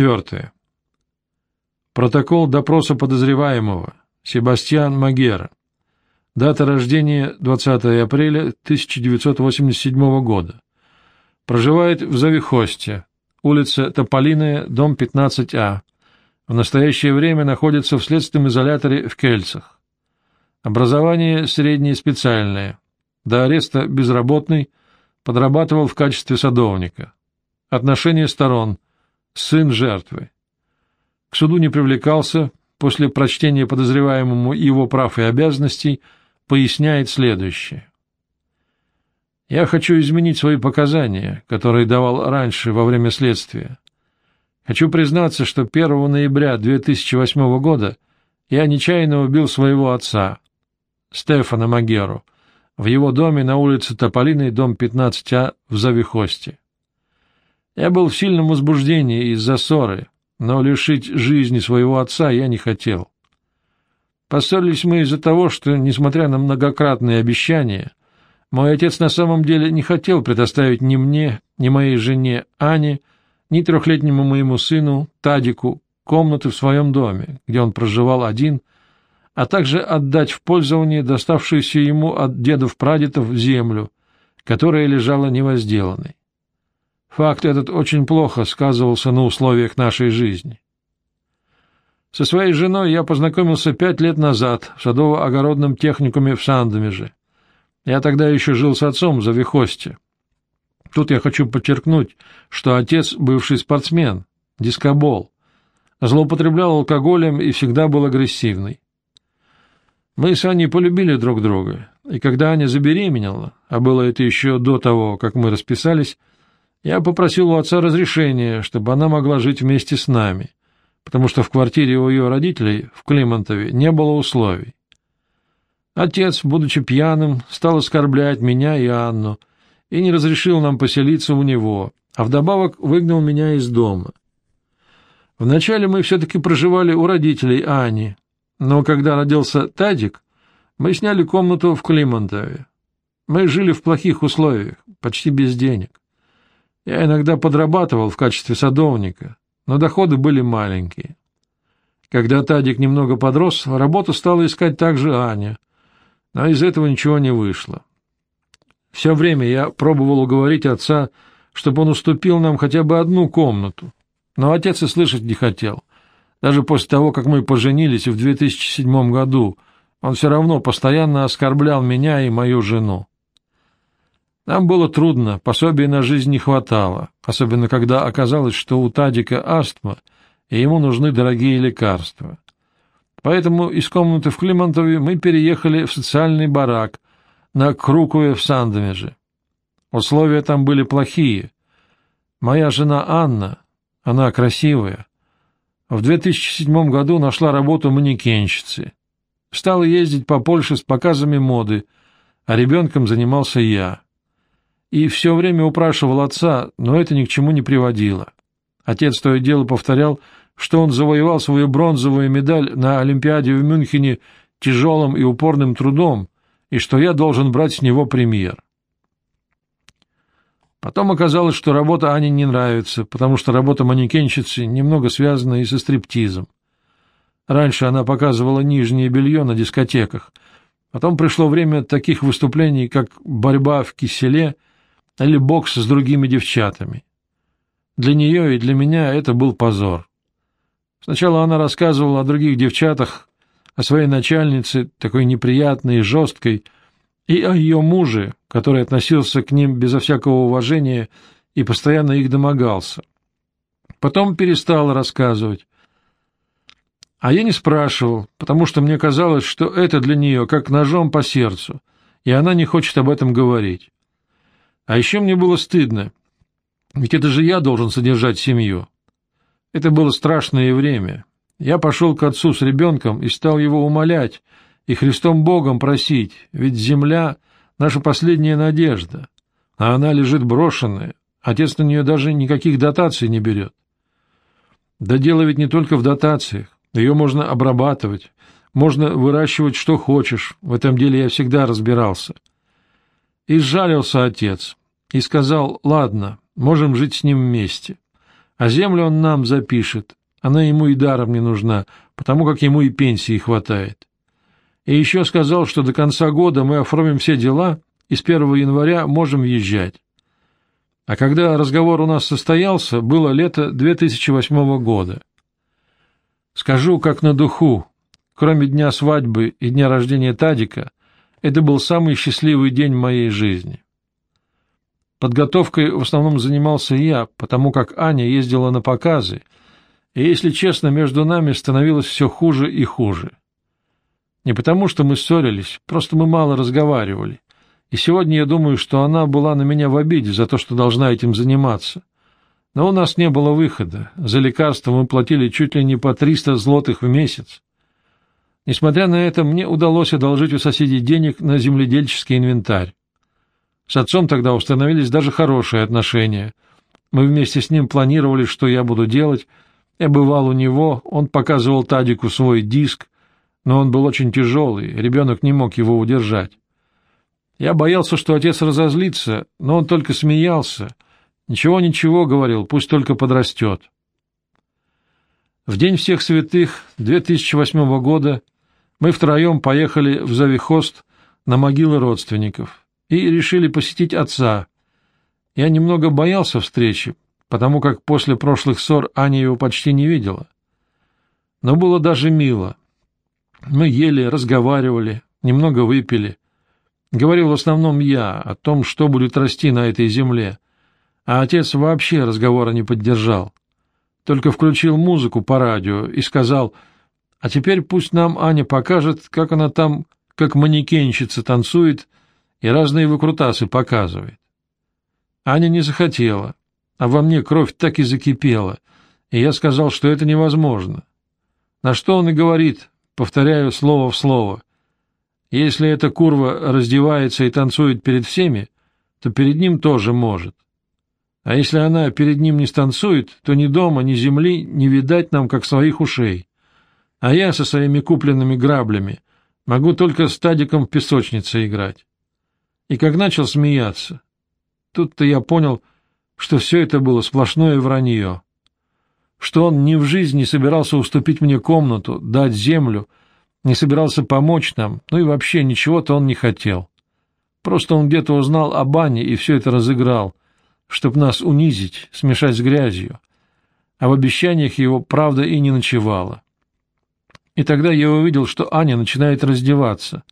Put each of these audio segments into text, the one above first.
Четвертое. Протокол допроса подозреваемого. Себастьян Магера. Дата рождения 20 апреля 1987 года. Проживает в Завихосте, улица Тополиная, дом 15А. В настоящее время находится в следственном изоляторе в Кельцах. Образование среднее специальное. До ареста безработный, подрабатывал в качестве садовника. Отношения сторон. Сын жертвы. К суду не привлекался, после прочтения подозреваемому его прав и обязанностей поясняет следующее. Я хочу изменить свои показания, которые давал раньше во время следствия. Хочу признаться, что 1 ноября 2008 года я нечаянно убил своего отца, Стефана Магеру, в его доме на улице Тополиной, дом 15А в Завихосте. Я был в сильном возбуждении из-за ссоры, но лишить жизни своего отца я не хотел. Поссорились мы из-за того, что, несмотря на многократные обещания, мой отец на самом деле не хотел предоставить ни мне, ни моей жене Ане, ни трехлетнему моему сыну Тадику комнаты в своем доме, где он проживал один, а также отдать в пользование доставшуюся ему от дедов-прадедов землю, которая лежала невозделанной. Факт этот очень плохо сказывался на условиях нашей жизни. Со своей женой я познакомился пять лет назад в садово-огородном техникуме в Сандомеже. Я тогда еще жил с отцом в Завихосте. Тут я хочу подчеркнуть, что отец — бывший спортсмен, дискобол, злоупотреблял алкоголем и всегда был агрессивный. Мы с Аней полюбили друг друга, и когда Аня забеременела, а было это еще до того, как мы расписались, я попросил у отца разрешения, чтобы она могла жить вместе с нами, потому что в квартире у ее родителей в Климонтове не было условий. Отец, будучи пьяным, стал оскорблять меня и Анну и не разрешил нам поселиться у него, а вдобавок выгнал меня из дома. Вначале мы все-таки проживали у родителей Ани, но когда родился Тадик, мы сняли комнату в Климонтове. Мы жили в плохих условиях, почти без денег. Я иногда подрабатывал в качестве садовника, но доходы были маленькие. Когда Тадик немного подрос, работу стала искать также Аня, но из этого ничего не вышло. Все время я пробовал уговорить отца, чтобы он уступил нам хотя бы одну комнату, но отец и слышать не хотел. Даже после того, как мы поженились в 2007 году, он все равно постоянно оскорблял меня и мою жену. Нам было трудно, пособия на жизнь не хватало, особенно когда оказалось, что у Тадика астма, и ему нужны дорогие лекарства. Поэтому из комнаты в Климонтове мы переехали в социальный барак на Крукуе в Сандомеже. Условия там были плохие. Моя жена Анна, она красивая, в 2007 году нашла работу манекенщицы. Стала ездить по Польше с показами моды, а ребенком занимался я. И все время упрашивал отца, но это ни к чему не приводило. Отец то и дело повторял, что он завоевал свою бронзовую медаль на Олимпиаде в Мюнхене тяжелым и упорным трудом, и что я должен брать с него премьер. Потом оказалось, что работа Ане не нравится, потому что работа манекенщицы немного связана и со стриптизом. Раньше она показывала нижнее белье на дискотеках. Потом пришло время таких выступлений, как борьба в киселе или бокс с другими девчатами. Для нее и для меня это был позор. Сначала она рассказывала о других девчатах, о своей начальнице, такой неприятной и жесткой, и о ее муже, который относился к ним безо всякого уважения и постоянно их домогался. Потом перестал рассказывать. А я не спрашивал, потому что мне казалось, что это для нее как ножом по сердцу, и она не хочет об этом говорить. А еще мне было стыдно, ведь это же я должен содержать семью. Это было страшное время. Я пошел к отцу с ребенком и стал его умолять, и Христом Богом просить, ведь земля — наша последняя надежда, а она лежит брошенная, отец на нее даже никаких дотаций не берет. Да дело ведь не только в дотациях, ее можно обрабатывать, можно выращивать что хочешь, в этом деле я всегда разбирался. И сжалился отец, и сказал, ладно, можем жить с ним вместе. А землю он нам запишет, она ему и даром не нужна, потому как ему и пенсии хватает. И еще сказал, что до конца года мы оформим все дела, и с 1 января можем въезжать. А когда разговор у нас состоялся, было лето 2008 года. Скажу, как на духу, кроме дня свадьбы и дня рождения Тадика, это был самый счастливый день моей жизни. Подготовкой в основном занимался я, потому как Аня ездила на показы, и, если честно, между нами становилось все хуже и хуже. Не потому, что мы ссорились, просто мы мало разговаривали. И сегодня я думаю, что она была на меня в обиде за то, что должна этим заниматься. Но у нас не было выхода. За лекарства мы платили чуть ли не по 300 злотых в месяц. Несмотря на это, мне удалось одолжить у соседей денег на земледельческий инвентарь. С отцом тогда установились даже хорошие отношения. Мы вместе с ним планировали, что я буду делать. Я бывал у него, он показывал Тадику свой диск, но он был очень тяжелый, ребенок не мог его удержать. Я боялся, что отец разозлится, но он только смеялся. Ничего-ничего, говорил, пусть только подрастет. В День всех святых 2008 года мы втроем поехали в Завихост на могилы родственников и решили посетить отца. Я немного боялся встречи, потому как после прошлых ссор Аня его почти не видела. Но было даже мило. Мы ели, разговаривали, немного выпили. Говорил в основном я о том, что будет расти на этой земле, а отец вообще разговора не поддержал. Только включил музыку по радио и сказал, а теперь пусть нам Аня покажет, как она там, как манекенщица, танцует и разные выкрутасы показывает. Аня не захотела, а во мне кровь так и закипела, и я сказал, что это невозможно. На что он и говорит, повторяю слово в слово, если эта курва раздевается и танцует перед всеми, то перед ним тоже может. А если она перед ним не станцует, то ни дома, ни земли не видать нам, как своих ушей. А я со своими купленными граблями могу только с Тадиком в песочнице играть. И как начал смеяться, тут-то я понял, что все это было сплошное вранье, что он ни в жизни не собирался уступить мне комнату, дать землю — не собирался помочь нам, ну и вообще ничего-то он не хотел. Просто он где-то узнал о бане и все это разыграл, чтобы нас унизить, смешать с грязью. А в обещаниях его правда и не ночевала. И тогда я увидел, что Аня начинает раздеваться.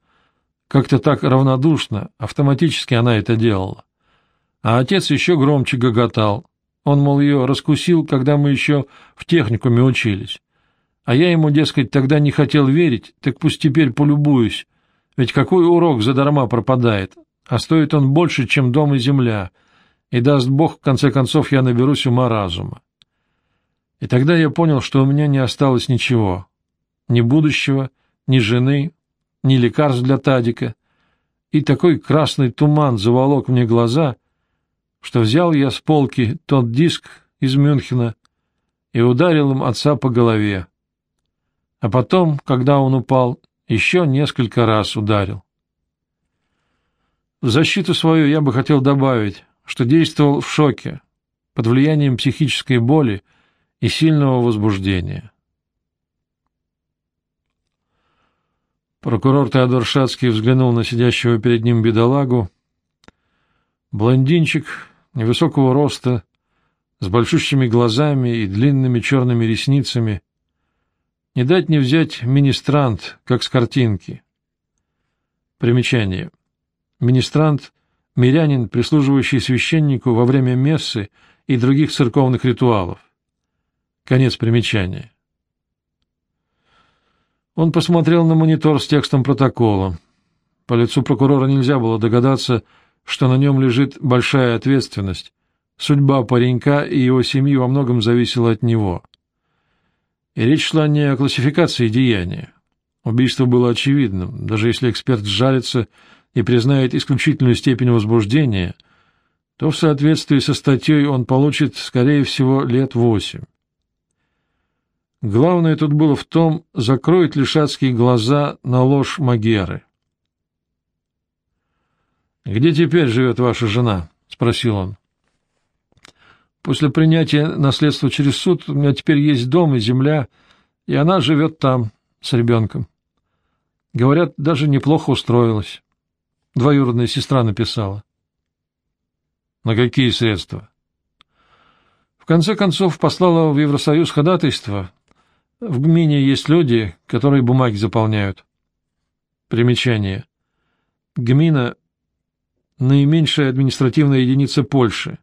Как-то так равнодушно, автоматически она это делала. А отец еще громче гоготал. Он, мол, ее раскусил, когда мы еще в техникуме учились. А я ему, дескать, тогда не хотел верить, так пусть теперь полюбуюсь. Ведь какой урок задарма пропадает, а стоит он больше, чем дом и земля, и даст Бог, в конце концов, я наберусь ума разума. И тогда я понял, что у меня не осталось ничего. Ни будущего, ни жены, ни лекарств для Тадика. И такой красный туман заволок мне глаза, что взял я с полки тот диск из Мюнхена и ударил им отца по голове а потом, когда он упал, еще несколько раз ударил. В защиту свою я бы хотел добавить, что действовал в шоке, под влиянием психической боли и сильного возбуждения. Прокурор Теодор Шацкий взглянул на сидящего перед ним бедолагу. Блондинчик невысокого роста, с большущими глазами и длинными черными ресницами, не дать не взять министрант, как с картинки. Примечание. Министрант — мирянин, прислуживающий священнику во время мессы и других церковных ритуалов. Конец примечания. Он посмотрел на монитор с текстом протокола. По лицу прокурора нельзя было догадаться, что на нем лежит большая ответственность. Судьба паренька и его семьи во многом зависела от него. И речь шла не о классификации деяния. Убийство было очевидным, даже если эксперт сжалится и признает исключительную степень возбуждения, то в соответствии со статьей он получит, скорее всего, лет восемь. Главное тут было в том, закроет ли Шацкий глаза на ложь Магеры. — Где теперь живет ваша жена? — спросил он. После принятия наследства через суд у меня теперь есть дом и земля, и она живет там с ребенком. Говорят, даже неплохо устроилась. Двоюродная сестра написала. На какие средства? В конце концов, послала в Евросоюз ходатайство. В гмине есть люди, которые бумаги заполняют. Примечание. Гмина — наименьшая административная единица Польши.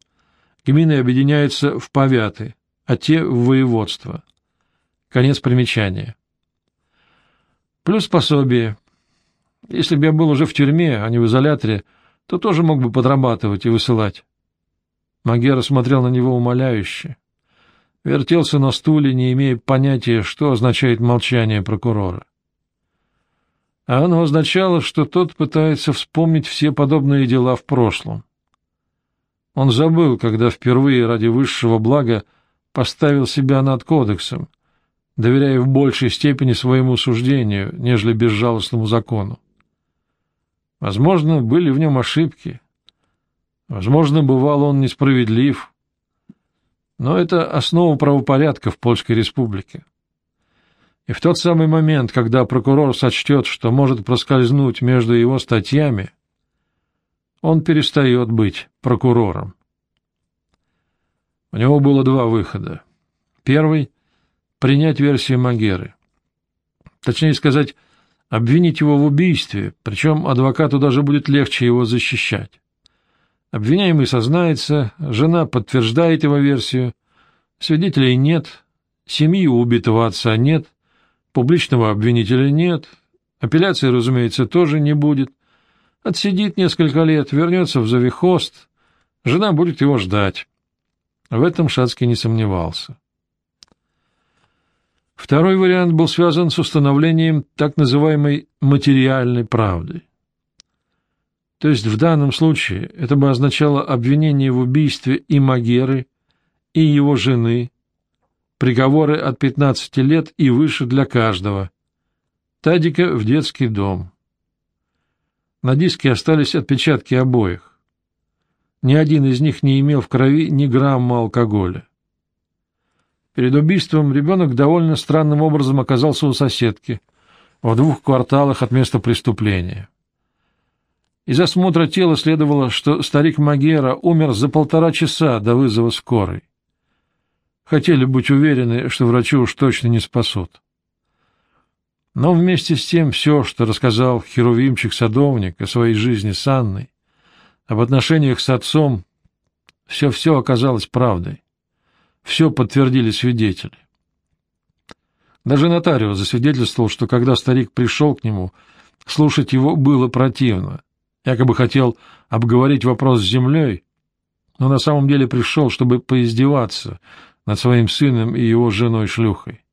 Гмины объединяются в повяты, а те — в воеводство. Конец примечания. Плюс пособие. Если бы я был уже в тюрьме, а не в изоляторе, то тоже мог бы подрабатывать и высылать. Магера смотрел на него умоляюще. Вертелся на стуле, не имея понятия, что означает молчание прокурора. А оно означало, что тот пытается вспомнить все подобные дела в прошлом. Он забыл, когда впервые ради высшего блага поставил себя над кодексом, доверяя в большей степени своему суждению, нежели безжалостному закону. Возможно, были в нем ошибки. Возможно, бывал он несправедлив. Но это основа правопорядка в Польской республике. И в тот самый момент, когда прокурор сочтет, что может проскользнуть между его статьями, он перестает быть прокурором. У него было два выхода. Первый — принять версию Магеры. Точнее сказать, обвинить его в убийстве, причем адвокату даже будет легче его защищать. Обвиняемый сознается, жена подтверждает его версию, свидетелей нет, семьи у убитого отца нет, публичного обвинителя нет, апелляции, разумеется, тоже не будет. Отсидит несколько лет, вернется в Завихост, жена будет его ждать. В этом Шацкий не сомневался. Второй вариант был связан с установлением так называемой материальной правды. То есть в данном случае это бы означало обвинение в убийстве и Магеры, и его жены, приговоры от 15 лет и выше для каждого, Тадика в детский дом. На диске остались отпечатки обоих. Ни один из них не имел в крови ни грамма алкоголя. Перед убийством ребенок довольно странным образом оказался у соседки, в двух кварталах от места преступления. Из осмотра тела следовало, что старик Магера умер за полтора часа до вызова скорой. Хотели быть уверены, что врачи уж точно не спасут. Но вместе с тем все, что рассказал Херувимчик-садовник о своей жизни с Анной, об отношениях с отцом, все-все оказалось правдой. Все подтвердили свидетели. Даже нотариус засвидетельствовал, что когда старик пришел к нему, слушать его было противно. Якобы хотел обговорить вопрос с землей, но на самом деле пришел, чтобы поиздеваться над своим сыном и его женой-шлюхой.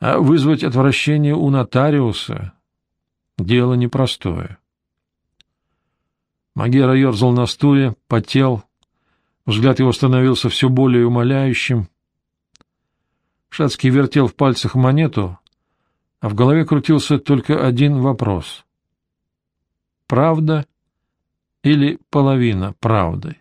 А вызвать отвращение у нотариуса — дело непростое. Магера ерзал на стуле, потел, Взгляд его становился все более умоляющим. Шацкий вертел в пальцах монету, а в голове крутился только один вопрос. Правда или половина правды?